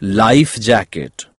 life jacket.